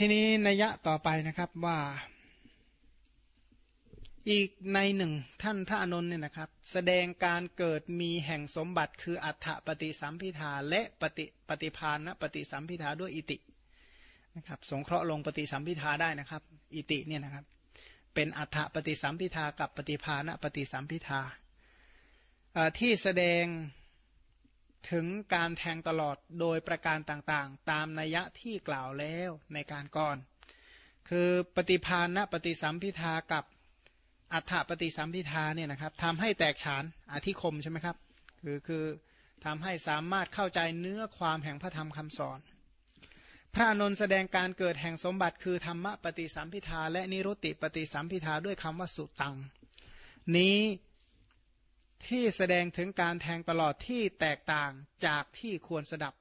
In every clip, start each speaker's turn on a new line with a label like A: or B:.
A: ทีนี้นัยยะต่อไปนะครับว่าอีกในหนึ่งท่านพระอนุนเนี่ยนะครับ แสดงการเกิดมีแห่งสมบัติคืออัฏฐปฏิสัมพิทาและปฏิปฏิพานนะปฏิสัมพิทาด้วยอิตินะครับสงเคราะห์ลงปฏิสัมพิทาได้นะครับ อิติเนี่ยนะครับ เป็นอัฏฐปฏิสัมพิทากับปฏิพานะปฏิสัมพิทาที่แสดง ถึงการแทงตลอดโดยประการต่างๆ ตามนัยยะที่กล่าวแล้วในการก่อน คือปฏิพานะปฏิสัมพิทากับอัฏฐปฏิสัมพิทาเนี่ยนะครับทำให้แตกฉานอธิคมใช่ไหมครับ คือคือทำให้สามารถเข้าใจเนื้อความแห่งพระธรรมคำสอน พระนนแสดงการเกิดแห่งสมบัติ คือธรรมปฏิสัมพิทาและนิรุติปฏิสัมพิทาด้วยคำว่าสุตัง นี้ ที่แสดงถึงการแทงตลอดที่แตกต่างจากที่ควรสดับ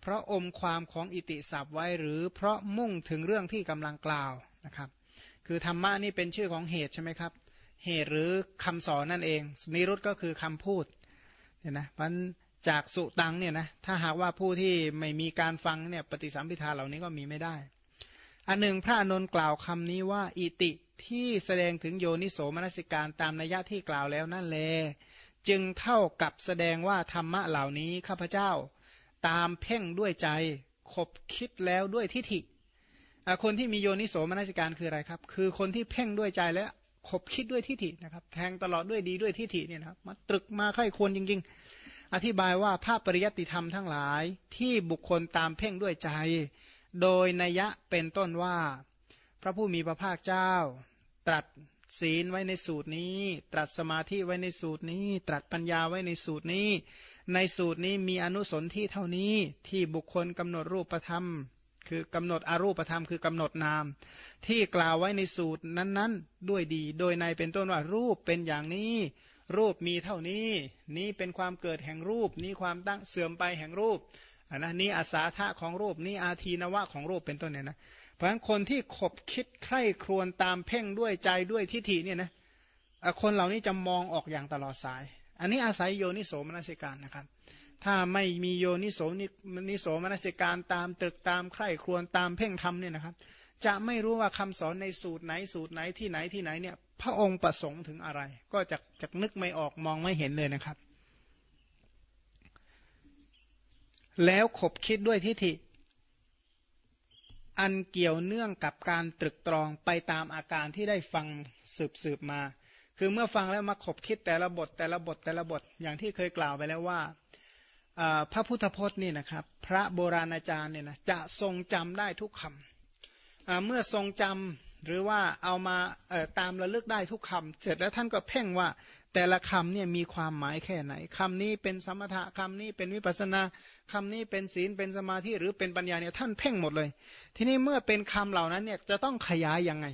A: เพราะอมความของอิติศัพท์ไว้หรือเพราะมุ่งถึงเรื่องที่กำลังกล่าวนะครับ คือธรรมะนี่เป็นชื่อของเหตุใช่ไหมครับ เหตุหรือคำสอนนั่นเอง นิรุตก็คือคำพูดเนี่ยนะมันจากสุตังเนี่ยนะถ้าหากว่าผู้ที่ไม่มีการฟังเนี่ยปฏิสัมพิทาเหล่านี้ก็มีไม่ได้ อันหนึ่งพระอนนท์กล่าวคำนี้ว่า อิติที่แสดงถึงโยนิโสมนสิการตามนัยยะที่กล่าวแล้วนั่นแล จึงเท่ากับแสดงว่าธรรมะเหล่านี้ข้าพเจ้า ตามเพ่งด้วยใจคบคิดแล้วด้วยทิฏฐิคนที่มีโยนิโสมนสิการคืออะไรครับ คือคนที่เพ่งด้วยใจและขบคิดด้วยทิฏฐินะครับ แทงตลอดด้วยดีด้วยทิฏฐิเนี่ยนะครับมาตรึกมาไข้ควรจริง ๆ อธิบายว่าภาพปริยัติธรรมทั้งหลายที่บุคคลตามเพ่งด้วยใจ โดยนัยะเป็นต้นว่า พระผู้มีพระภาคเจ้า ตรัสศีลไว้ในสูตรนี้ ตรัสสมาธิไว้ในสูตรนี้ ตรัสปัญญาไว้ในสูตรนี้ ในสูตรนี้มีอนุสนที่เท่านี้ที่บุคคลกำหนดรูปธรรม คือกำหนดอรูปธรรมคือกำหนดนาม ที่กล่าวไว้ในสูตรนั้นๆ ด้วยดี โดยในเป็นต้นว่ารูปเป็นอย่างนี้ รูปมีเท่านี้ นี้เป็นความเกิดแห่งรูป นี้ความตั้งเสื่อมไปแห่งรูป อันนะนี้อาสาทะของรูปนี้อาทีนวะของรูปเป็นต้นเนี่ยนะเพราะฉะนั้นคนที่ขบคิดใคร่ครวญตามเพ่งด้วยใจด้วยทิฏฐิเนี่ยนะคนเหล่านี้จะมองออกอย่างตลอดสาย อันนี้อาศัยโยนิโสมนสิการนะครับ ถ้าไม่มีโยนิโสนิโสมนสิการตามตึกตามใคร่ครวญตามเพ่งธรรมเนี่ยนะครับ จะไม่รู้ว่าคำสอนในสูตรไหนสูตรไหนที่ไหนที่ไหนเนี่ย พระองค์ประสงค์ถึงอะไร ก็จะจะนึกไม่ออกมองไม่เห็นเลยนะครับ แล้วขบคิดด้วยทิฏฐิ อันเกี่ยวเนื่องกับการตรึกตรองไปตามอาการที่ได้ฟังสืบสืบมา คือเมื่อฟังแล้วมาขบคิดแต่ละบทแต่ละบทแต่ละบทอย่างที่เคยกล่าวไปแล้วว่าพระพุทธพจน์นี่นะครับ พระโบราณอาจารย์เนี่ยนะจะทรงจำได้ทุกคำเมื่อทรงจำหรือว่าเอามาตามระลึกได้ทุกคำเสร็จแล้วท่านก็เพ่งว่า แต่ละคำเนี่ยมีความหมายแค่ไหนคำนี้เป็นสมถะคำนี้เป็นวิปัสนาคำนี้เป็นศีลเป็นสมาธิหรือเป็นปัญญาเนี่ยท่านเพ่งหมดเลย ทีนี้เมื่อเป็นคำเหล่านั้นเนี่ยจะต้องขยายยังไง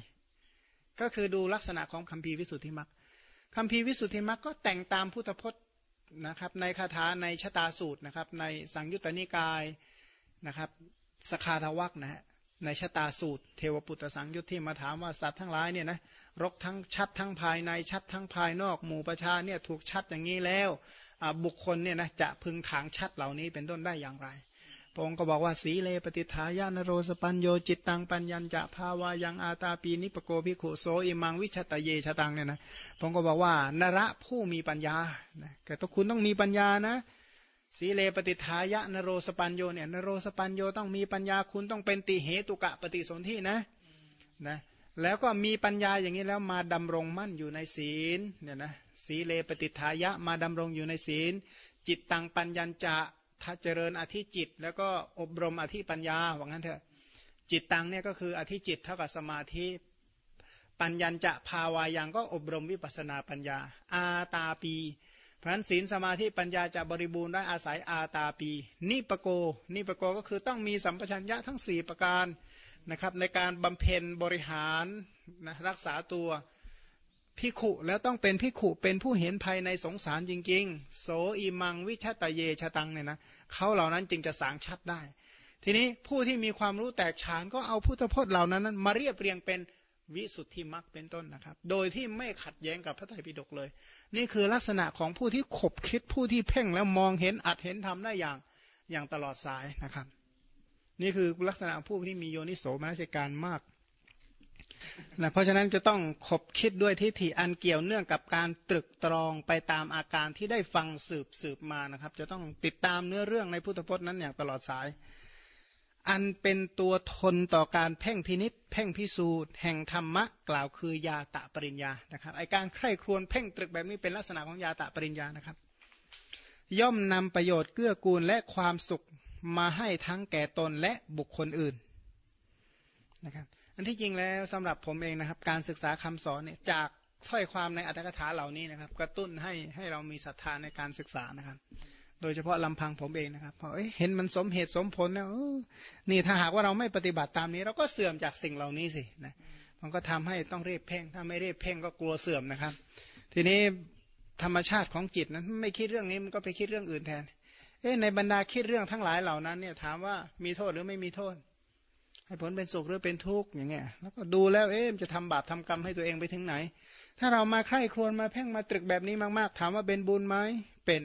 A: ก็คือดูลักษณะของคำพีวิสุทธิมรรคคำพีวิสุทธิมรรคก็แต่งตามพุทธพจน์นะครับ ในคาถาในชะตาสูตรนะครับ ในสังยุตตนิกายนะครับสคาทวักนะฮะ ในชะตาสูตร เทวปุตตสังยุตที่มาถามว่าสัตว์ทั้งหลายเนี่ยนะรกทั้งชัดทั้งภายในชัดทั้งภายนอกหมู่ประชาเนี่ยถูกชัดอย่างนี้แล้วบุคคลเนี่ยนะจะพึงถางชัดเหล่านี้เป็นต้นได้อย่างไรพระองค์ก็บอกว่าสีเลปฏิทายานโรสปัญโยจิตตังปัญญัญจะภาวายังอาตาปีนิปโกภิกขุโสอิมังวิชตเยชตังเนี่ยนะพระองค์ก็บอกว่านระผู้มีปัญญานะแต่ต้องคุณต้องมีปัญญานะ สีเลปฏิทายะนโรสปัญโยเนี่ยนโรสปัญโยต้องมีปัญญาคุณต้องเป็นติเหตุกะปฏิสนธินะนะแล้วก็มีปัญญาอย่างนี้แล้วมาดำรงมั่นอยู่ในศีลเนี่ยนะสีเลปฏิทายะมาดำรงอยู่ในศีล จิตตังปัญญัญจะถ้าเจริญอธิจิต แล้วก็อบรมอธิปัญญาว่างั้นเถอะจิตตังเนี่ยก็คืออธิจิตเท่ากับสมาธิปัญญจะภาวายังก็อบรมวิปัสนาปัญญา อาตาปี เพราะฉะนั้นศีลสมาธิปัญญาจะบริบูรณ์ได้อาศัยอาตาปีนิปโกนิปโกก็คือต้องมีสัมปชัญญะทั้ง 4 ประการนะครับในการบำเพ็ญบริหารนะรักษาตัวพิขุแล้วต้องเป็นพิขุเป็นผู้เห็นภายในสงสารจริง ๆ โสอีมังวิชตเยชะตังเนี่ยนะเขาเหล่านั้นจึงจะสางชัดได้ ทีนี้ผู้ที่มีความรู้แตกฉานก็เอาพุทธพจน์เหล่านั้นมาเรียบเรียงเป็น วิสุทธิมรรคเป็นต้นนะครับ โดยที่ไม่ขัดแย้งกับพระไตรปิฎกเลย นี่คือลักษณะของผู้ที่ขบคิดผู้ที่เพ่งแล้วมองเห็นอัดเห็นทำได้อย่างอย่างตลอดสายนะครับ นี่คือลักษณะผู้ที่มีโยนิโสมนสิการมากนะเพราะฉะนั้นจะต้องขบคิดด้วยทิฏฐิอันเกี่ยวเนื่องกับการตรึกตรองไปตามอาการที่ได้ฟังสืบสืบมานะครับ จะต้องติดตามเนื้อเรื่องในพุทธพจน์นั้นอย่างตลอดสาย อันเป็นตัวทนต่อการเพ่งพินิษ พ่งพิสูจน์แห่งธรรมะกล่าวคือยาตะปริญญานะครับไอการใคร่ครวญเพ่งตรึกแบบนี้เป็นลักษณะของยาตะปริญญานะครับ ย่อมนำประโยชน์เกื้อกูลและความสุขมาให้ทั้งแก่ตนและบุคคลอื่นนะครับอันที่จริงแล้วสำหรับผมเองนะครับ การศึกษาคำสอนเนี่ยจากถ้อยความในอัตถกถาเหล่านี้นะครับ กระตุ้นให้ให้เรามีศรัทธาในการศึกษานะครับ โดยเฉพาะลำพังผมเองนะครับเพราะเห็นมันสมเหตุสมผลนะนี่ถ้าหากว่าเราไม่ปฏิบัติตามนี้ เราก็เสื่อมจากสิ่งเหล่านี้สินะมันก็ทำให้ต้องเรียบเพ่ง ถ้าไม่เรียบเพ่งก็กลัวเสื่อมนะครับ ทีนี้ธรรมชาติของจิตนั้นไม่คิดเรื่องนี้มันก็ไปคิดเรื่องอื่นแทน เอ๊ในบรรดาคิดเรื่องทั้งหลายเหล่านั้นเนี่ยถามว่ามีโทษหรือไม่มีโทษ ให้ผลเป็นสุขหรือเป็นทุกข์อย่างเงี้ย แล้วก็ดูแล้วเอ๊ะจะทำบาปทำกรรมให้ตัวเองไปถึงไหน ถ้าเรามาใคร่ครวญมาเพ่งมาตรึกแบบนี้มากๆ ถามว่าเป็นบุญไหมเป็น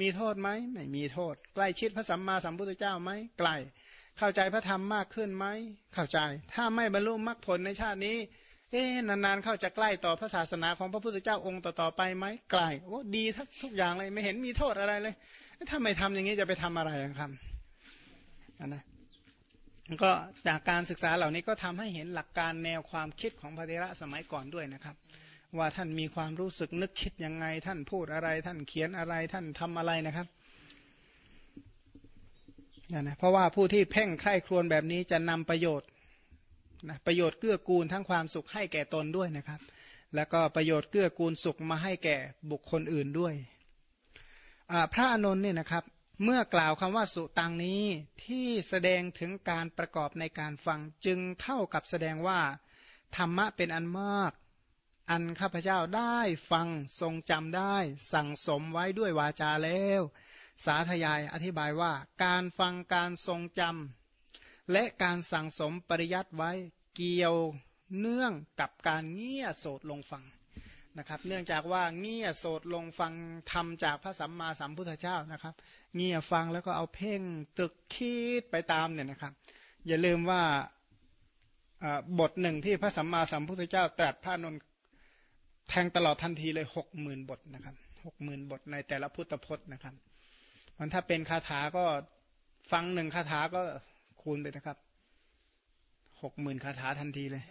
A: มีโทษไหมไม่มีโทษ ใกล้ชิดพระสัมมาสัมพุทธเจ้าไหมใกล้เข้าใจพระธรรมมากขึ้นไหมเข้าใจ ถ้าไม่บรรลุมรรคผลในชาตินี้ เอ๊นานๆเข้าจะใกล้ต่อพระศาสนาของพระพุทธเจ้าองค์ต่อๆไปไหมใกล้โอ้ดีทั้งทุกอย่างเลยไม่เห็นมีโทษอะไรเลยถ้าไม่ทำอย่างนี้จะไปทำอะไรครับนะก็จากการศึกษาเหล่านี้ก็ทำให้เห็นหลักการแนวความคิดของพระเทระสมัยก่อนด้วยนะครับ ว่าท่านมีความรู้สึกนึกคิดยังไง ท่านพูดอะไร ท่านเขียนอะไรท่านทำอะไรนะครับนะนะเพราะว่าผู้ที่เพ่งใคร่ครวญแบบนี้จะนำประโยชน์นะประโยชน์เกื้อกูลทั้งความสุขให้แก่ตนด้วยนะครับ แล้วก็ประโยชน์เกื้อกูลสุขมาให้แก่บุคคลอื่นด้วยพระอานนเนี่ยนะครับเมื่อกล่าวคำว่าสุตังนี้ที่แสดงถึงการประกอบในการฟังจึงเท่ากับแสดงว่า ธรรมะเป็นอันมาก อันข้าพเจ้าได้ฟังทรงจำได้ สั่งสมไว้ด้วยวาจาแล้ว สาธยายอธิบายว่า การฟังการทรงจำและการสั่งสมปริยัติไว้เกี่ยวเนื่องกับการเงี่ยโสดลงฟังนะครับ เนื่องจากว่าเงี่ยโสดลงฟังธรรมจากพระสัมมาสัมพุทธเจ้านะครับ เงี่ยฟังแล้วก็เอาเพ่งตึกคิดไปตามเนี่ยนะครับ อย่าลืมว่าบทหนึ่งที่พระสัมมาสัมพุทธเจ้าตรัสพระนน แทงตลอดทันทีเลยหกหมื่นบทนะครับหกหมื่นบทในแต่ละพุทธพจน์นะครับมันถ้าเป็นคาถาก็ฟังหนึ่งคาถาก็คูณไปนะครับหกหมื่นคาถาทันทีเลย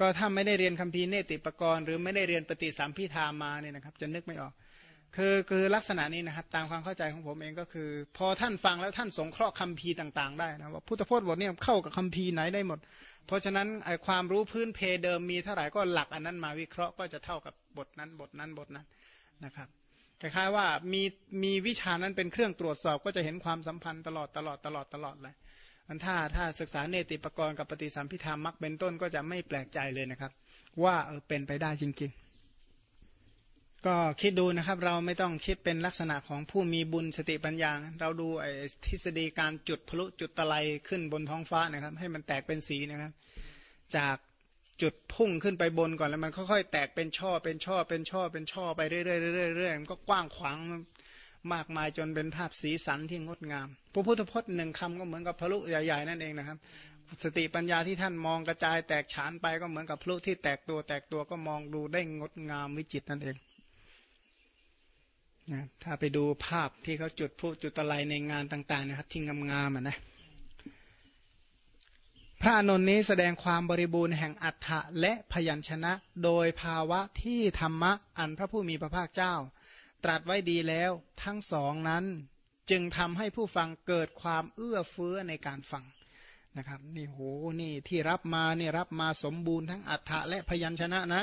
A: ก็ถ้าไม่ได้เรียนคัมภีร์เนติปกรณ์หรือไม่ได้เรียนปฏิสัมพิธามาเนี่ยนะครับ จะนึกไม่ออก คือคือลักษณะนี้นะครับ ตามความเข้าใจของผมเองก็คือ พอท่านฟังแล้วท่านสงเคราะห์คัมภีร์ต่าง ๆ ได้นะว่าพุทธพจน์บทนี้เข้ากับคัมภีร์ไหนได้หมด เพราะฉะนั้นไอความรู้พื้นเพเดิมมีเท่าไหร่ก็หลักอันนั้นมาวิเคราะห์ก็จะเท่ากับบทนั้นบทนั้นบทนั้นนะครับคล้ายๆว่ามีมีวิชานั้นเป็นเครื่องตรวจสอบก็จะเห็นความสัมพันธ์ตลอดตลอดตลอดตลอดเลยอันถ้าถ้าศึกษาเนติปกรณ์กับปฏิสัมพิธามักเป็นต้นก็จะไม่แปลกใจเลยนะครับ ว่าเออเป็นไปได้จริงๆ ก็คิดดูนะครับเราไม่ต้องคิดเป็นลักษณะของผู้มีบุญสติปัญญา เราดูไอ้ทฤษฎีการจุดพลุจุดตะไลขึ้นบนท้องฟ้านะครับ ให้มันแตกเป็นสีนะครับ จากจุดพุ่งขึ้นไปบนก่อนแล้วมันค่อยๆแตกเป็นช่อเป็นช่อเป็นช่อเป็นช่อไปเรื่อยๆเรื่อยๆมันก็กว้างขวางมากมายจนเป็นภาพสีสันที่งดงาม พระพุทธพจน์หนึ่งคำก็เหมือนกับพลุใหญ่ๆนั่นเองนะครับ สติปัญญาที่ท่านมองกระจายแตกฉานไปก็เหมือนกับพลุที่แตกตัวแตกตัวก็มองดูได้งดงามวิจิตนั่นเอง นะถ้าไปดูภาพที่เขาจุดพูจุดตะไลในงานต่างๆนะครับที่งามๆนะพระนนท์นี้แสดงความบริบูรณ์แห่งอัฏฐะและพยัญชนะ โดยภาวะที่ธรรมะอันพระผู้มีพระภาคเจ้า ตรัสไว้ดีแล้วทั้งสองนั้นจึงทำให้ผู้ฟังเกิดความเอื้อเฟื้อในการฟังนะครับนี่โหนี่ที่รับมาเนี่ยรับมาสมบูรณ์ทั้งอัฏฐะและพยัญชนะนะ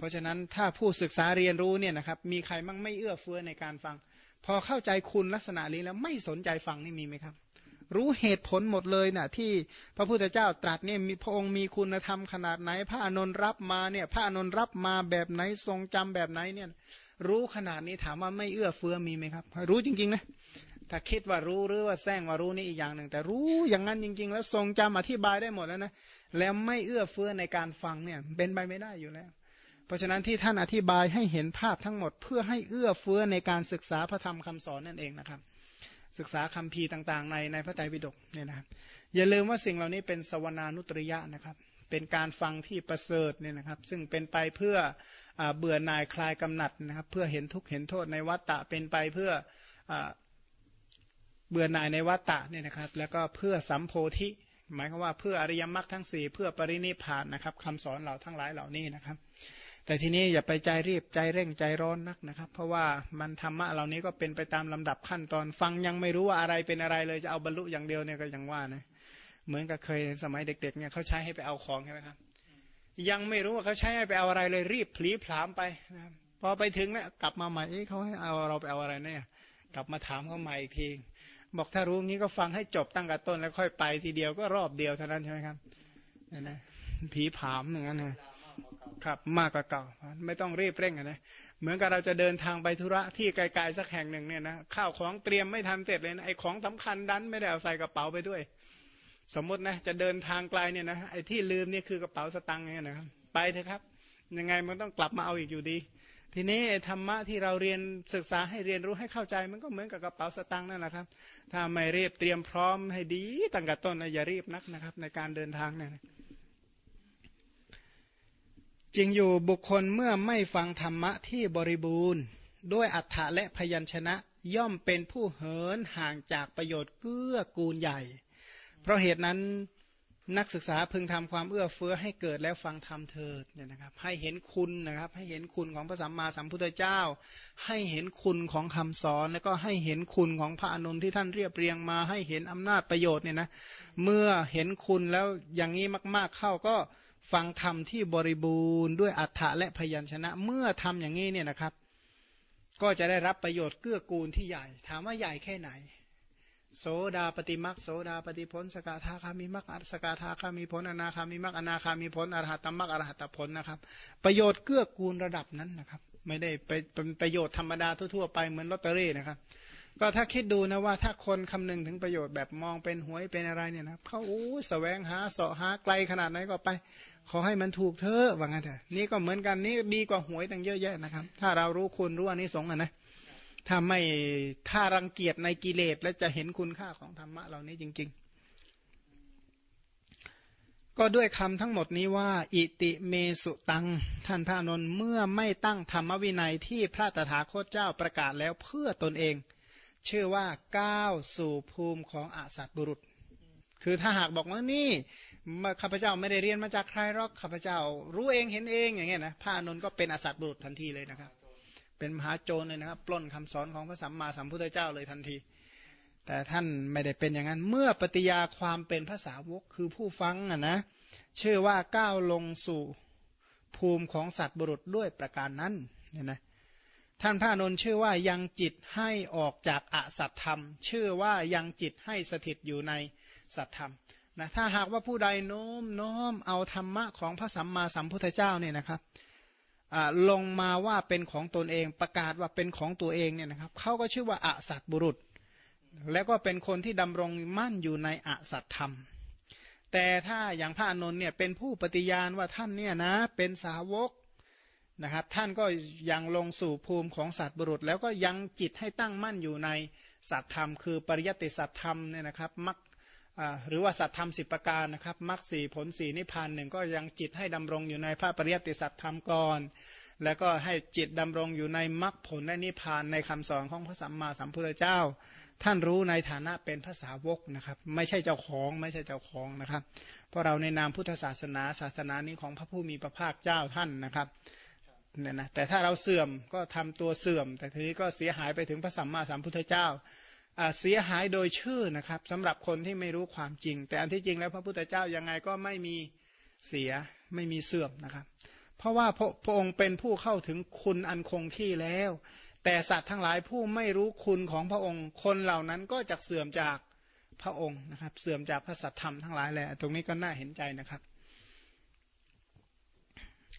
A: เพราะฉะนั้นถ้าผู้ศึกษาเรียนรู้เนี่ยนะครับมีใครมั่งไม่เอื้อเฟื้อในการฟัง พอเข้าใจคุณลักษณะนี้แล้วไม่สนใจฟังนี่มีไหมครับ รู้เหตุผลหมดเลยนะ่ะที่พระพุทธเจ้าตรัสเนี่ยมีพระองค์มีคุณธรรมขนาดไหน พระอนุนรับมาเนี่ยพระอนุนรับมาแบบไหนทรงจำแบบไหนเนี่ยรู้ขนาดนี้ถามว่าไม่เอื้อเฟื้อมีไหมครับ รู้จริงๆนะถ้าคิดว่ารู้หรือว่าแซงว่ารู้นี่อีกอย่างหนึ่ง แต่รู้อย่างนั้นจริง ๆ แล้วทรงจำอธิบายได้หมดแล้วนะแล้วไม่เอื้อเฟื้อในการฟังเนี่ยเป็นไปไม่ได้อยู่แล้ว เพราะฉะนั้นที่ท่านอธิบายให้เห็นภาพทั้งหมด เพื่อให้เอื้อเฟื้อในการศึกษาพระธรรมคำสอนนั่นเองนะครับ ศึกษาคัมภีร์ต่างๆ ในในพระไตรปิฎกเนี่ยนะครับอย่าลืมว่าสิ่งเหล่านี้เป็นสวนานุตริยะนะครับ เป็นการฟังที่ประเสริฐเนี่ยนะครับ ซึ่งเป็นไปเพื่อเบื่อหน่ายคลายกำหนัดนะครับ เพื่อเห็นทุกข์เห็นโทษในวัฏฏะเป็นไปเพื่อเบื่อหน่ายในวัฏฏะเนี่ยนะครับ แล้วก็เพื่อสัมโพธิหมายความว่าเพื่ออริยมรรคทั้ง 4 เพื่อปรินิพานนะครับคำสอนเหล่าทั้งหลายเหล่านี้นะครับ แต่ทีนี้อย่าไปใจรีบใจเร่งใจร้อนนักนะครับ เพราะว่ามันธรรมะเหล่านี้ก็เป็นไปตามลำดับขั้นตอนฟังยังไม่รู้ว่าอะไรเป็นอะไรเลยจะเอาบรรลุอย่างเดียวเนี่ยก็ยังว่านะเหมือนกับเคยสมัยเด็ก ๆ เนี่ยเขาใช้ให้ไปเอาของใช่ไหมครับ ยังไม่รู้ว่าเขาใช้ให้ไปเอาอะไรเลยรีบพลีผลามไปนะพอไปถึงเนี่ยกลับมาใหม่เขาให้เอาเราไปเอาอะไรเนี่ยกลับมาถามเขาใหม่อีกทีบอกถ้ารู้งี้ก็ฟังให้จบตั้งแต่ต้นแล้วค่อยไปทีเดียวก็รอบเดียวเท่านั้นใช่ไหมครับนี่นะผีผามอย่างนั้นนะ ครับ มากกว่าเก่า ไม่ต้องรีบเร่งนะเหมือนกับเราจะเดินทางไปธุระที่ไกลๆสักแห่งหนึ่งเนี่ยนะข้าวของเตรียมไม่ทันเสร็จเลยนะไอ้ของสำคัญดันไม่ได้เอาใส่กระเป๋าไปด้วย สมมตินะจะเดินทางไกลเนี่ยนะไอ้ที่ลืมเนี่ยคือกระเป๋าสตังค์เนี่ยนะครับไปเถอะครับ ยังไงมันต้องกลับมาเอาอีกอยู่ดี ทีนี้ธรรมะที่เราเรียนศึกษาให้เรียนรู้ให้เข้าใจมันก็เหมือนกับกระเป๋าสตางค์นั่นแหละครับ ถ้าไม่เรียบเตรียมพร้อมให้ดีตั้งแต่ต้นอย่ารีบนักนะครับ ในการเดินทางเนี่ย จริงอยู่บุคคลเมื่อไม่ฟังธรรมะที่บริบูรณ์ ด้วยอัฏฐะและพยัญชนะย่อมเป็นผู้เหินห่างจากประโยชน์เกื้อกูลใหญ่ เพราะเหตุนั้นนักศึกษาพึงทำความเอื้อเฟื้อให้เกิดแล้วฟังธรรมเถิดเนี่ยนะครับ ให้เห็นคุณนะครับ ให้เห็นคุณของพระสัมมาสัมพุทธเจ้า ให้เห็นคุณของคำสอน แล้วก็ให้เห็นคุณของพระอนุนที่ท่านเรียบเรียงมา ให้เห็นอำนาจประโยชน์เนี่ยนะ เมื่อเห็นคุณแล้วอย่างนี้มาก ๆเข้าก็ ฟังธรรมที่บริบูรณ์ด้วยอัฏฐะและพยัญชนะ เมื่อทำอย่างนี้เนี่ยนะครับ ก็จะได้รับประโยชน์เกื้อกูลที่ใหญ่ ถามว่าใหญ่แค่ไหน โสดาปฏิมักโสดาปฏิผลสกทาคามีมักสกทาคามีผลอนาคามีมักอนาคามีผลอรหัตมักอรหัตผลนะครับ ประโยชน์เกื้อกูลระดับนั้นนะครับ ไม่ได้ไปเป็นประโยชน์ธรรมดาทั่วๆไปเหมือนลอตเตอรี่นะครับ ก็ถ้าคิดดูนะว่าถ้าคนคำนึงถึงประโยชน์แบบมองเป็นหวยเป็นอะไรเนี่ยนะเขาโอ้แสวงหาเสาะหาไกลขนาดไหนก็ไป ขอให้มันถูกเถอะว่างั้นเถอะนี่ก็เหมือนกันนี่ดีกว่าหวยตั้งเยอะแยะนะครับ ถ้าเรารู้คุณรู้อันนี้สงอะนะถ้าไม่ถ้ารังเกียจในกิเลสและจะเห็นคุณค่าของธรรมะเหล่านี้จริง ๆ ก็ด้วยคำทั้งหมดนี้ว่า อิติเมสุตัง ท่านพระนนท์เมื่อไม่ตั้งธรรมวินัยที่พระตถาคตเจ้าประกาศแล้วเพื่อตนเอง ชื่อว่าก้าวสู่ภูมิของอาสัตบุรุษ คือถ้าหากบอกว่านี่ข้าพเจ้าไม่ได้เรียนมาจากใครหรอกข้าพเจ้า รู้เองเห็นเองอย่างเงี้ยนะพระนนท์ก็เป็นอาสัตบุรุษทันทีเลยนะครับ เป็นมหาโจรเลยนะครับ ปล้นคำสอนของพระสัมมาสัมพุทธเจ้าเลยทันที แต่ท่านไม่ได้เป็นอย่างนั้น เมื่อปฏิญาความเป็นภาษาวกคือผู้ฟังอะนะเชื่อว่าก้าวลงสู่ภูมิของสัตว์บุรุษด้วยประการนั้นเนี่ยนะ ท่านพระนนท์ชื่อว่ายังจิตให้ออกจากอสัตธรรม ชื่อว่ายังจิตให้สถิตอยู่ในสัตธรรมนะถ้าหากว่าผู้ใดโน้มน้อมเอาธรรมะของพระสัมมาสัมพุทธเจ้าเนี่ยนะครับลงมาว่าเป็นของตนเองประกาศว่าเป็นของตัวเองเนี่ยนะครับเขาก็ชื่อว่าอสัตบุรุษ แล้วก็เป็นคนที่ดำรงมั่นอยู่ในอสัตธรรม แต่ถ้าอย่างพระอนุนเนี่ยเป็นผู้ปฏิญาณว่าท่านเนี่ยนะเป็นสาวก นะครับท่านก็ยังลงสู่ภูมิของสัตบุรุษ แล้วก็ยังจิตให้ตั้งมั่นอยู่ในสัตธรรม คือปริยติสัตธรรมเนี่ยนะครับมักหรือว่าสัตธรรมสิบประการนะครับมรรคสี่ผลสี่นิพพานหนึ่งก็ยังจิตให้ดำรงอยู่ในพระปริยติสัตธรรมก่อนแล้วก็ให้จิตดำรงอยู่ในมรรคผลและนิพพานในคำสอนของพระสัมมาสัมพุทธเจ้า ท่านรู้ในฐานะเป็นภาษาวกนะครับ ไม่ใช่เจ้าของไม่ใช่เจ้าของนะครับ เพราะเราในนามพุทธศาสนาศาสนานี้ของพระผู้มีพระภาคเจ้าท่านนะครับ เนี่ยนะแต่ถ้าเราเสื่อมก็ทำตัวเสื่อม แต่ทีนี้ก็เสียหายไปถึงพระสัมมาสัมพุทธเจ้าเสียหายโดยชื่อนะครับสำหรับคนที่ไม่รู้ความจริง แต่อันที่จริงแล้วพระพุทธเจ้ายังไงก็ไม่มีเสียไม่มีเสื่อมนะครับ เพราะว่าพระพระองค์เป็นผู้เข้าถึงคุณอันคงที่แล้ว แต่สัตว์ทั้งหลายผู้ไม่รู้คุณของพระองค์ คนเหล่านั้นก็จะเสื่อมจากพระองค์นะครับ เสื่อมจากพระสัตธรรมทั้งหลายแหละตรงนี้ก็น่าเห็นใจนะครับ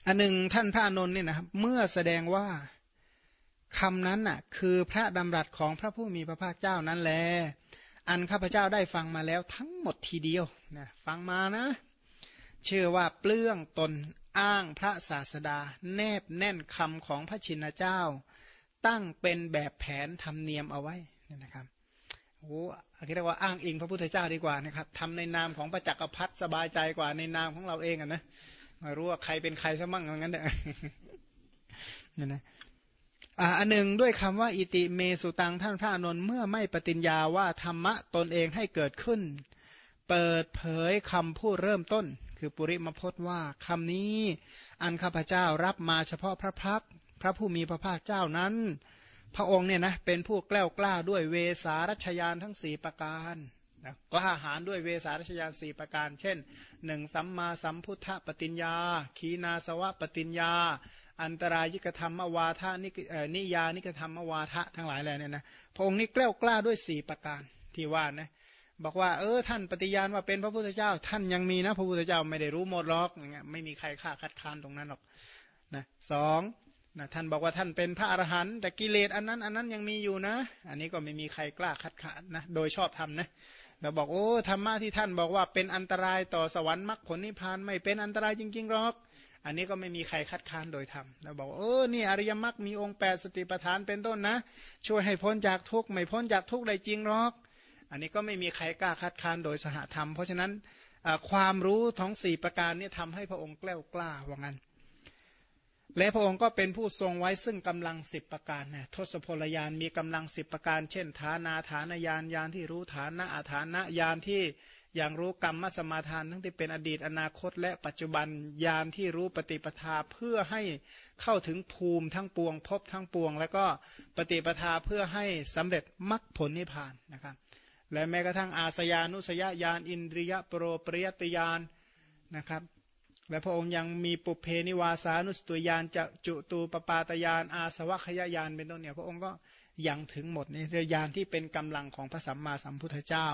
A: อันหนึ่งท่านพระอนุนนี่ยนะครับเมื่อแสดงว่าคำนั้นน่ะคือพระดำรัสของพระผู้มีพระภาคเจ้านั้นแล อันข้าพเจ้าได้ฟังมาแล้วทั้งหมดทีเดียวนะฟังมานะ เชื่อว่าเปลื้องตนอ้างพระศาสดา แนบแน่นคำของพระชินเจ้า ตั้งเป็นแบบแผนธรรมเนียมเอาไว้นะครับโอ้เรียกว่าอ้างอิงพระพุทธเจ้าดีกว่านะครับทำในนามของพระจักรพรรดิสบายใจกว่าในนามของเราเองอะนะ ไม่รู้ว่าใครเป็นใครซะมั่งอย่างนั้นเนี่ยนี่นะอันหนึ่งด้วยคำว่า อิติเมสุตังท่านพระอนุนเมื่อไม่ปฏิญญาว่าธรรมะตนเองให้เกิดขึ้น เปิดเผยคำพูดเริ่มต้น คือปุริมพจน์ว่าคำนี้อันข้าพเจ้ารับมาเฉพาะพระพักพระผู้มีพระภาคเจ้านั้น พระองค์เนี่ยนะเป็นผู้แกล้วกล้าด้วยเวสารัชยานทั้งสี่ประการ นะกล้าหาญด้วยเวสารัชยานสี่ประการ เช่นหนึ่งสัมมาสัมพุทธปฏิญญา ขีนาสวะปฏิญญา อันตรายิกธรรมวาทานินิยานิกธรรมวาทะทั้งหลายแหล่เนี่ยนะพระองค์นี้แกล้วกล้าด้วยสี่ประการที่ว่านะบอกว่าเออท่านปฏิญาณว่าเป็นพระพุทธเจ้า ท่านยังมีนะ พระพุทธเจ้าไม่ได้รู้หมดหรอกอย่างเงี้ยไม่มีใครฆ่าคัดค้านตรงนั้นหรอกนะสองนะท่านบอกว่าท่านเป็นพระอรหันต์แต่กิเลสอันนั้นอันนั้นยังมีอยู่นะ อันนี้ก็ไม่มีใครกล้าคัดค้านนะโดยชอบธรรมนะ เราบอกโอ้ธรรมะที่ท่านบอกว่าเป็นอันตรายต่อสวรรค์มรรคผลนิพพานไม่เป็นอันตรายจริงๆหรอก อันนี้ก็ไม่มีใครคัดค้านโดยธรรมเราบอกเออนี่อริยมรรคมีองค์แปดสติปัฏฐานเป็นต้นนะ ช่วยให้พ้นจากทุกข์ไม่พ้นจากทุกข์ได้จริงหรอก อันนี้ก็ไม่มีใครกล้าคัดค้านโดยสหธรรม เพราะฉะนั้นความรู้ทั้งสี่ประการนี้ทำให้พระองค์แกล้วกล้าว่างั้น และพระองค์ก็เป็นผู้ทรงไว้ซึ่งกำลังสิบประการนะทศพลยานมีกำลังสิบประการ เช่น ฐานาฐานยานยานที่รู้ฐานะอาฐานะยานที่อย่างรู้กรรมมสมาทานทั้งที่เป็นอดีตอนาคต และปัจจุบันยานที่รู้ปฏิปทาเพื่อให้เข้าถึงภูมิทั้งปวงพบทั้งปวง แล้วก็ปฏิปทาเพื่อให้สำเร็จมรรคผลนิพพานนะครับและแม้กระทั่งอาสยานุสยญาณอินทรียโปรปริยติญาณนะครับ และพระองค์ยังมีปุเพนิวาสานุสตุยานจะจุตูปปาตยานอาสวัคยายานเป็นต้นเนี่ย พระองค์ก็ยังถึงหมดในเรือยานที่เป็นกำลังของพระสัมมาสัมพุทธเจ้า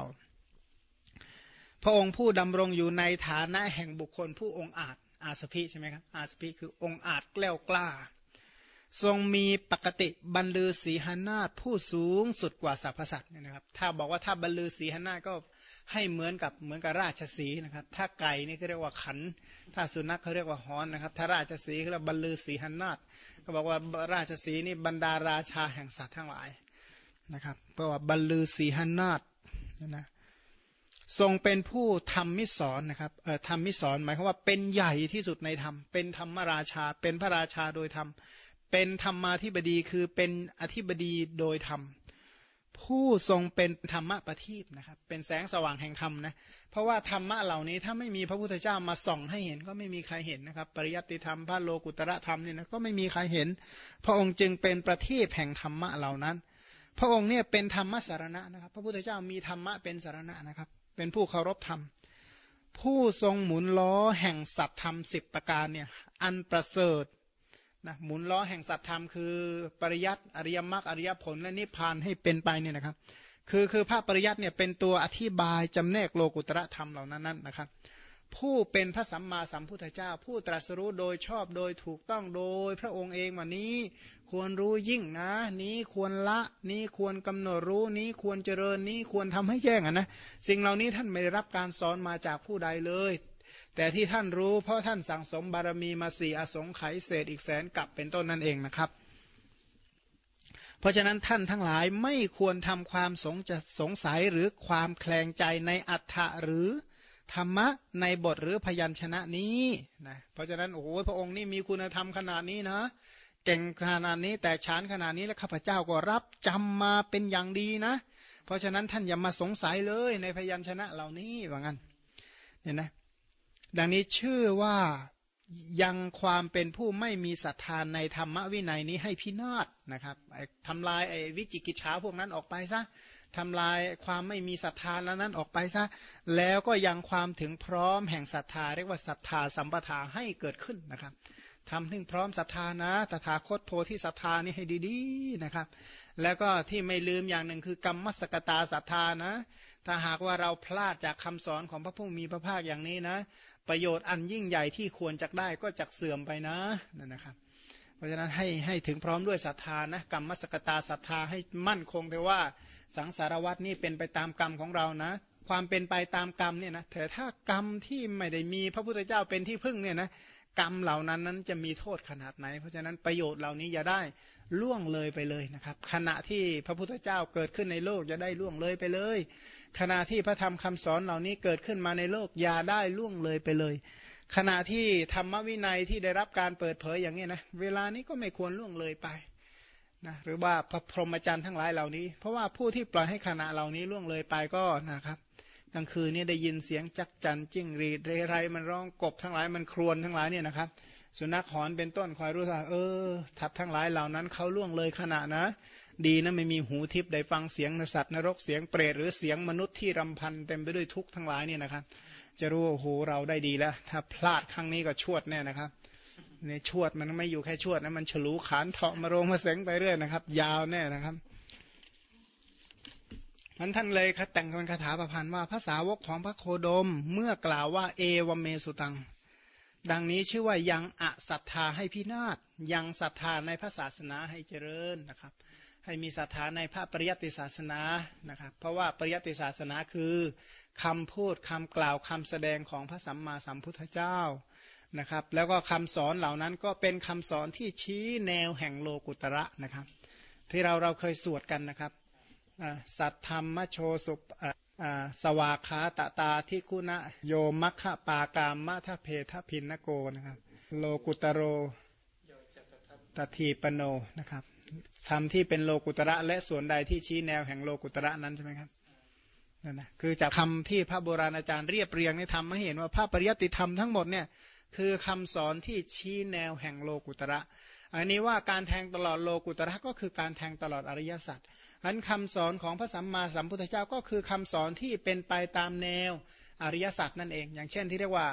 A: พระองค์ผู้ดำรงอยู่ในฐานะแห่งบุคคลผู้องอาจอาสพิใช่ไหมครับอาสพิคือองอาจแกล้วกล้า ทรงมีปกติบรรลือสีหนาฏผู้สูงสุดกว่าสรรพสัตว์เนี่ยนะครับ ถ้าบอกว่าถ้าบรรลือสีหนาฏก็ให้เหมือนกับเหมือนกับราชสีนะครับ ถ้าไก่นี่เขาเรียกว่าขัน ถ้าสุนัขเขาเรียกว่าฮอนนะครับ ถ้าราชสีเขาเรียกบรรลือสีหันาฏก็บอกว่าราชสีนี่บรรดาราชาแห่งสัตว์ทั้งหลายนะครับเพราะว่าบรรลือสีหันาฏนะทรงเป็นผู้ทำมิสอนนะครับเอ่อทำมิสอนหมายความว่าเป็นใหญ่ที่สุดในธรรมเป็นธรรมราชา เป็นพระราชาโดยธรรม เป็นธรรมาธิบดีคือเป็นอธิบดีโดยธรรม ผู้ทรงเป็นธรรมะประทีปนะครับ เป็นแสงสว่างแห่งธรรมนะเพราะว่าธรรมะเหล่านี้ถ้าไม่มีพระพุทธเจ้ามาส่องให้เห็นก็ไม่มีใครเห็นนะครับ ปริยัติธรรมพระโลกุตระธรรมเนี่ยนะก็ไม่มีใครเห็น พระองค์จึงเป็นประทีปแห่งธรรมะเหล่านั้น พระองค์เนี่ยเป็นธรรมสารณะนะครับ พระพุทธเจ้ามีธรรมะเป็นสารณะนะครับ เป็นผู้เคารพธรรมผู้ทรงหมุนล้อแห่งสัตธรรมสิบประการเนี่ยอันประเสริฐ นะหมุนล้อแห่งสัตธรรมคือปริยัติอริยมรรคอริยผลและนิพพานให้เป็นไปเนี่ยนะครับ คือคือภาพปริยัติเนี่ยเป็นตัวอธิบายจำแนกโลกุตระธรรมเหล่านั้นนะครับ ผู้เป็นพระสัมมาสัมพุทธเจ้า ผู้ตรัสรู้โดยชอบโดยถูกต้องโดย พระองค์เองวันนี้ควรรู้ยิ่งนะ นี้ควรละนี้ควรกำหนดรู้นี้ควรเจริญนี้ควรทำให้แจ้งอะนะสิ่งเหล่านี้ท่านไม่ได้รับการสอนมาจากผู้ใดเลย แต่ที่ท่านรู้เพราะท่านสั่งสมบารมีมาสี่อสงไขยเศษอีกแสนกับเป็นต้นนั่นเองนะครับ เพราะฉะนั้นท่านทั้งหลายไม่ควรทำความสงจะสงสัยหรือความแคลงใจในอัฏฐะหรือธรรมะในบทหรือพยัญชนะนี้นะเพราะฉะนั้นโอ้โหพระองค์นี่มีคุณธรรมขนาดนี้นะเก่งขนาดนี้แต่ชานขนาดนี้แล้วข้าพเจ้าก็รับจำมาเป็นอย่างดีนะ เพราะฉะนั้นท่านอย่ามาสงสัยเลยในพยัญชนะเหล่านี้ว่างั้นเห็นไหม ดังนี้ชื่อว่ายังความเป็นผู้ไม่มีศรัทธานในธรรมวินัยนี้ให้พินาศนะครับทำลายไอ้วิจิกิจฉาพวกนั้นออกไปซะทำลายความไม่มีศรัทธาแล้วนั้นออกไปซะ แล้วก็ยังความถึงพร้อมแห่งศรัทธาเรียกว่าศรัทธาสัมปทาให้เกิดขึ้นนะครับทำถึงพร้อมศรัทธานะตถาคตโพธิศรัทธานี่ให้ดีๆนะครับ แล้วก็ที่ไม่ลืมอย่างหนึ่งคือกรรมมสกตาศรัทธานะ ถ้าหากว่าเราพลาดจากคำสอนของพระผู้มีพระภาคอย่างนี้นะ ประโยชน์อันยิ่งใหญ่ที่ควรจะได้ก็จะเสื่อมไปนะนั่นนะครับ เพราะฉะนั้นให้ให้ถึงพร้อมด้วยศรัทธานะกรรมมสกตาศรัทธาให้มั่นคงแต่ว่าสังสารวัตนี่เป็นไปตามกรรมของเรานะ ความเป็นไปตามกรรมเนี่ยนะแต่ถ้ากรรมที่ไม่ได้มีพระพุทธเจ้าเป็นที่พึ่งเนี่ยนะ กรรมเหล่านั้นนั้นจะมีโทษขนาดไหน เพราะฉะนั้นประโยชน์เหล่านี้อย่าได้ล่วงเลยไปเลยนะครับ ขณะที่พระพุทธเจ้าเกิดขึ้นในโลกจะได้ล่วงเลยไปเลย ขณะที่พระธรรมคำสอนเหล่านี้เกิดขึ้นมาในโลกอย่าได้ล่วงเลยไปเลย ขณะที่ธรรมวินัยที่ได้รับการเปิดเผยอย่างนี้นะเวลานี้ก็ไม่ควรล่วงเลยไปนะหรือว่าพระพรหมจรรย์ทั้งหลายเหล่านี้ เพราะว่าผู้ที่ปล่อยให้ขณะเหล่านี้ล่วงเลยไปก็นะครับ กลางคืนนี่ได้ยินเสียงจักจันจิ้งรีดเรไรมันร้องกบทั้งหลายมันครวญทั้งหลายเนี่ยนะครับสุนัขหอนเป็นต้นคอยรู้ว่าเออทับทั้งหลายเหล่านั้นเขาล่วงเลยขณะนะ ดีนะไม่มีหูทิพย์ได้ฟังเสียงนสัตว์นรกเสียงเปรตหรือเสียงมนุษย์ที่รำพันเต็มไปด้วยทุกข์ทั้งหลายเนี่ยนะครับ จะรู้ว่าโอ้โหเราได้ดีแล้ว ถ้าพลาดครั้งนี้ก็ชวดแน่นะครับเนี่ยชวดมันไม่อยู่แค่ชวดนะมันฉลูขานเถาะมาโรงมาเสงไปเรื่อยนะครับ ยาวแน่นะครับ มันท่านเลยคัดแต่งเป็นคาถาประพันธ์ว่าภาษาวกของพระโคดมเมื่อกล่าวว่าเอวเมสุตัง ดังนี้ชื่อว่ายังอศรัทธาให้พินาศยังศรัทธาในพระศาสนาให้เจริญนะครับ ให้มีศรัทธาในพระปริยัติศาสนานะครับ เพราะว่าปริยัติศาสนาคือคำพูดคำกล่าวคำแสดงของพระสัมมาสัมพุทธเจ้านะครับ แล้วก็คำสอนเหล่านั้นก็เป็นคำสอนที่ชี้แนวแห่งโลกุตระนะครับ ที่เราเราเคยสวดกันนะครับ สัตธรรมโชสุสวาคาตตาที่คุณะโยมัคคะปากามมะทะเพทะพินนโกนะครับโลกุตโรตทีปโนนะครับธรรมที่เป็นโลกุตระและส่วนใดที่ชี้แนวแห่งโลกุตระนั้นใช่ไหมครับนั่นนะคือจากคำที่พระโบราณอาจารย์เรียบเรียงในี่ทำให้เห็นว่าพระปริยัติธรรมทั้งหมดเนี่ยคือคำสอนที่ชี้แนวแห่งโลกุตระ อันนี้ว่าการแทงตลอดโลกุตระก็คือการแทงตลอดอริยสัจ อันคำสอนของพระสัมมาสัมพุทธเจ้าก็คือคำสอนที่เป็นไปตามแนวอริยสัจนั่นเอง อย่างเช่นที่เรียกว่า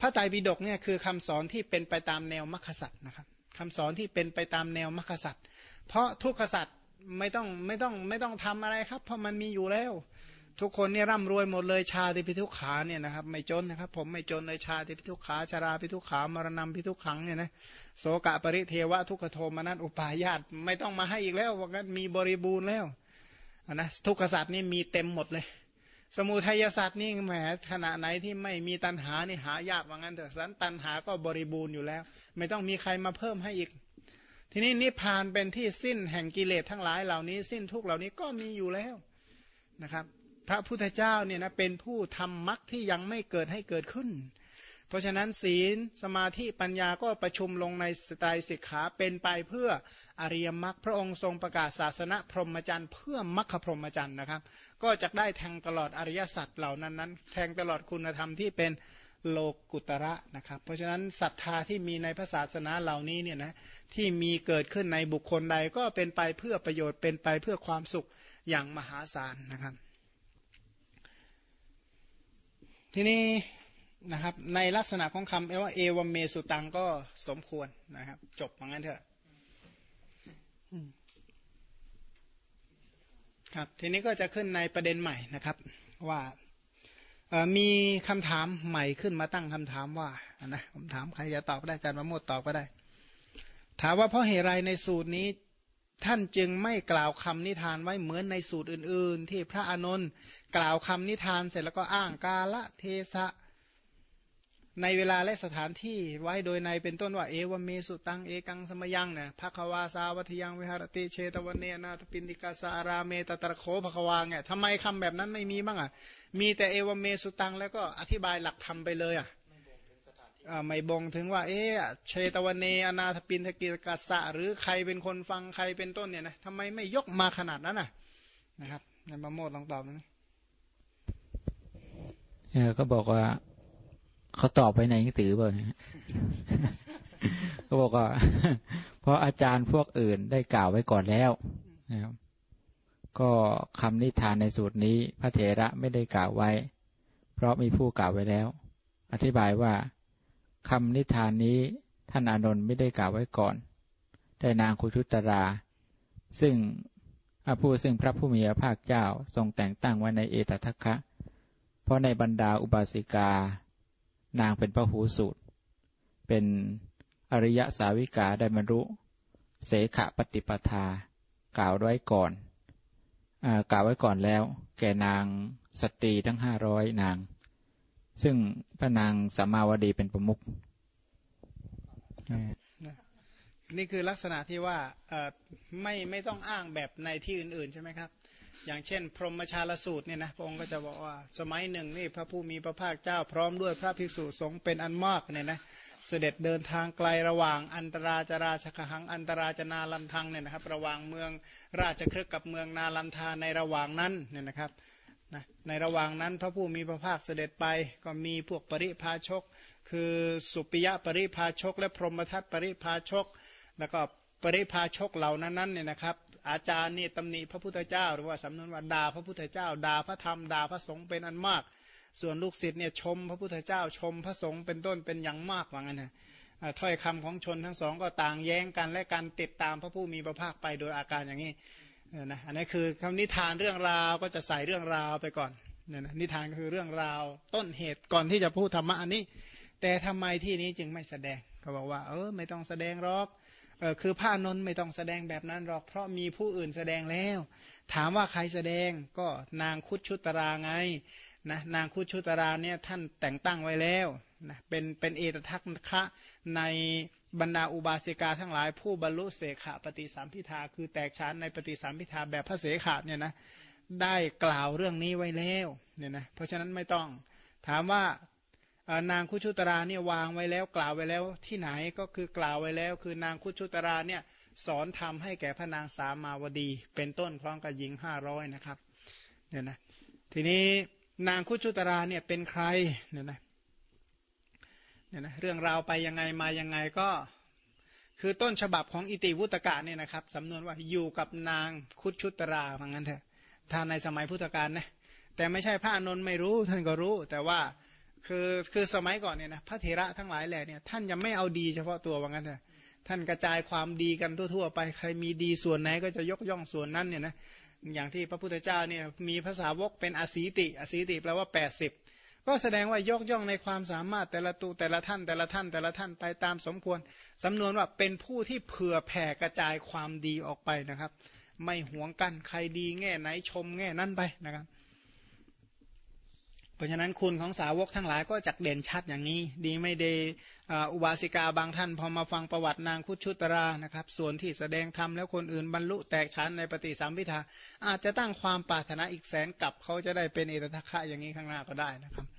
A: พระไตรปิฎกเนี่ยคือคำสอนที่เป็นไปตามแนวมรรคสัจนะครับคำสอนที่เป็นไปตามแนวมรรคสัจเพราะทุกขสัจไม่ต้องไม่ต้องไม่ต้องทำอะไรครับ เพราะมันมีอยู่แล้ว ทุกคนเนี่ยร่ำรวยหมดเลยชาติพิทุขาเนี่ยนะครับ ไม่จนนะครับ ผมไม่จนเลยชาติพิทุขาชาราพิทุขามรณะพิทุขังเนี่ยนะโสกะปริเทวะทุกขโทมนัสอุปายาตไม่ต้องมาให้อีกแล้วว่างั้นมีบริบูรณ์แล้วนะทุกขศาสตร์นี่มีเต็มหมดเลย สมุทัยศาสตร์นี่แหมขณะไหนที่ไม่มีตันหานี่หายากว่างั้นเถอะสันตันหาก็บริบูรณ์อยู่แล้ว ไม่ต้องมีใครมาเพิ่มให้อีก ทีนี้นิพพานเป็นที่สิ้นแห่งกิเลสทั้งหลายเหล่านี้ สิ้นทุกเหล่านี้ก็มีอยู่แล้วนะครับ พระพุทธเจ้าเนี่ยนะเป็นผู้ทำมรรคที่ยังไม่เกิดให้เกิดขึ้น เพราะฉะนั้นศีลสมาธิปัญญาก็ประชุมลงในสไตรสิกขาเป็นไปเพื่ออริยมรรคพระองค์ทรงประกาศศาสนาพรหมจรรย์เพื่อมรรคพรหมจรรย์นะครับ ก็จะได้แทงตลอดอริยสัจเหล่านั้นนั้นแทงตลอดคุณธรรมที่เป็นโลกุตระนะครับ เพราะฉะนั้นศรัทธาที่มีในพระศาสนาเหล่านี้เนี่ยนะที่มีเกิดขึ้นในบุคคลใดก็เป็นไปเพื่อประโยชน์เป็นไปเพื่อความสุขอย่างมหาศาลนะครับ ทีนี้นะครับในลักษณะของคำว่าเอวเมสุตังก็สมควรนะครับ จบอย่างนั้นเถอะครับทีนี้ก็จะขึ้นในประเด็นใหม่นะครับ ว่ามีคำถามใหม่ขึ้นมาตั้งคำถามว่านะผมถามใครจะตอบก็ได้อาจารย์ประโมทตอบก็ได้ ถามว่าเพราะเหตุไรในสูตรนี้ ท่านจึงไม่กล่าวคำนิทานไว้เหมือนในสูตรอื่น ๆ ที่พระอานนท์กล่าวคำนิทานเสร็จแล้วก็อ้างกาละเทสะในเวลาและสถานที่ไว้โดยในเป็นต้นว่าเอวเมสุตังเอกังสมยังเนี่ยภควาสาวัทยังวิหารติเชตวันเนนาตปินติกาสาราเมตตะโคภควาเนี่ยทำไมคำแบบนั้นไม่มีบ้างอะมีแต่เอวเมสุตังแล้วก็อธิบายหลักธรรมไปเลยอะ ไม่บ่งถึงว่า เออเชตวันเนอนาถปินทกิกาสะหรือใครเป็นคนฟังใครเป็นต้นเนี่ยนะทำไมไม่ยกมาขนาดนั้นอะนะครับในมะโมดลองตอบนะ
B: เออก็บอกว่าเขาตอบไปในหนังสือเปล่าเนี่ยเขาบอกว่า เพราะอาจารย์พวกอื่นได้กล่าวไว้ก่อนแล้วนะครับ ก็คำนิทานในสูตรนี้ พระเถระไม่ได้กล่าวไว้ เพราะมีผู้กล่าวไว้แล้ว อธิบายว่า คำนิทานนี้ท่านอานนท์ไม่ได้กล่าวไว้ก่อน แต่นางคุชุตรา ซึ่งอาผู้ซึ่งพระผู้มีพระภาคเจ้าทรงแต่งตั้งไว้ในเอตทัคคะ เพราะในบรรดาอุบาสิกา นางเป็นพระหูสูตร เป็นอริยสาวิกาได้บรรลุเสขปฏิปทา กล่าวไว้ก่อนอกล่าวไว้ก่อนแล้ว แก่นางสตรีทั้งห้าร้อยนาง ซึ่งพระนางสัมมาวดีเป็นประมุข
A: นี่คือลักษณะที่ว่าไม่ไม่ต้องอ้างแบบในที่อื่น ๆ ใช่ไหมครับ อย่างเช่น พรหมชาลสูตรเนี่ยนะพระองค์ก็จะบอกว่า สมัยหนึ่งนี่พระผู้มีพระภาคเจ้าพร้อมด้วยพระภิกษุสงฆ์เป็นอันมากเนี่ยนะเสด็จเดินทางไกลระหว่างอันตราจราชกหังอันตราจนาลันทังเนี่ยนะครับ ระหว่างเมืองราชครึกกับเมืองนาลันทาในระหว่างนั้นเนี่ยนะครับ นะในระหว่างนั้นพระผู้มีพระภาคเสด็จไปก็มีพวกปริพาชก คือสุปิยะปริพาชก และพรหมทัตปริพาชก แล้วก็ปริพาชกเหล่านั้นเนี่ยนะครับ อาจารย์นี่ตำหนิพระพุทธเจ้า หรือว่าสำนวนว่าด่าพระพุทธเจ้าด่าพระธรรมด่าพระสงฆ์เป็นอันมาก ส่วนลูกศิษย์เนี่ยชมพระพุทธเจ้าชมพระสงฆ์เป็นต้นเป็นอย่างมากว่างั้นนะถ้อยคำของชนทั้งสองก็ต่างแย้งกันและการติดตามพระผู้มีพระภาคไปโดยอาการอย่างนี้ นี่นะอันนี้คือคำนิทานเรื่องราวก็จะใส่เรื่องราวไปก่อนเนี่ยนะนิทานก็คือเรื่องราวต้นเหตุก่อนที่จะพูดธรรมะอันนี้ แต่ทำไมที่นี้จึงไม่แสดงเขาบอกว่า เออไม่ต้องแสดงหรอกเออคือพระนนท์ไม่ต้องแสดงแบบนั้นหรอก เพราะมีผู้อื่นแสดงแล้ว ถามว่าใครแสดงก็นางคุดชุตราไงนะนางคุดชุตราเนี่ยท่านแต่งตั้งไว้แล้วนะเป็นเป็นเอตทัคคะใน บรรดาอุบาสิกาทั้งหลาย ผู้บรรลุเสขะปฏิสัมพิทาคือแตกฉานในปฏิสัมพิทาแบบพระเสขะเนี่ยนะได้กล่าวเรื่องนี้ไว้แล้วเนี่ยนะเพราะฉะนั้นไม่ต้องถามว่านางคุชุตราเนี่ยวางไว้แล้วกล่าวไว้แล้วที่ไหนก็คือกล่าวไว้แล้ว คือนางคุชุตราเนี่ยสอนทำให้แก่พระนางสามาวดี เป็นต้นคล้องกับหญิงห้าร้อยนะครับเนี่ยนะทีนี้นางคุชุตราเนี่ยเป็นใครเนี่ยนะ เนี่ยนะเรื่องราวไปยังไงมายังไงก็ คือต้นฉบับของอิติวุตกะเนี่ยนะครับสำนวนว่าอยู่กับนางคุชุตราเหมือนกันเถอะท่านในสมัยพุทธกาลนะแต่ไม่ใช่พระอนนท์ไม่รู้ท่านก็รู้ แต่ว่าคือคือสมัยก่อนเนี่ยนะพระเถระทั้งหลายแหล่เนี่ยท่านยังไม่เอาดีเฉพาะตัวว่างั้นเถอะท่านกระจายความดีกันทั่วๆ ไปใครมีดีส่วนไหนก็จะยกย่องส่วนนั้นเนี่ยนะอย่างที่พระพุทธเจ้าเนี่ยมีภาษาวกเป็นอสีติ อสีติแปลว่า 80 ก็แสดงว่ายกย่องในความสามารถแต่ละตัวแต่ละท่านแต่ละท่านแต่ละท่านไปตามสมควร สำนวนว่าเป็นผู้ที่เผื่อแผ่กระจายความดีออกไปนะครับ ไม่หวงกันใครดีแง่ไหนชมแง่นั้นไปนะครับ เพราะฉะนั้นคุณของสาวกทั้งหลายก็จักเด่นชัดอย่างนี้ ดีไม่ดีอุบาสิกาบางท่านพอมาฟังประวัตินางคุชุตรานะครับ ส่วนที่แสดงธรรมแล้วคนอื่นบรรลุแตกชั้นในปฏิสัมพิทาอาจจะตั้งความปรารถนาอีกแสนกับเขาจะได้เป็นเอตทัคคะอย่างนี้ข้างหน้าก็ได้นะครับ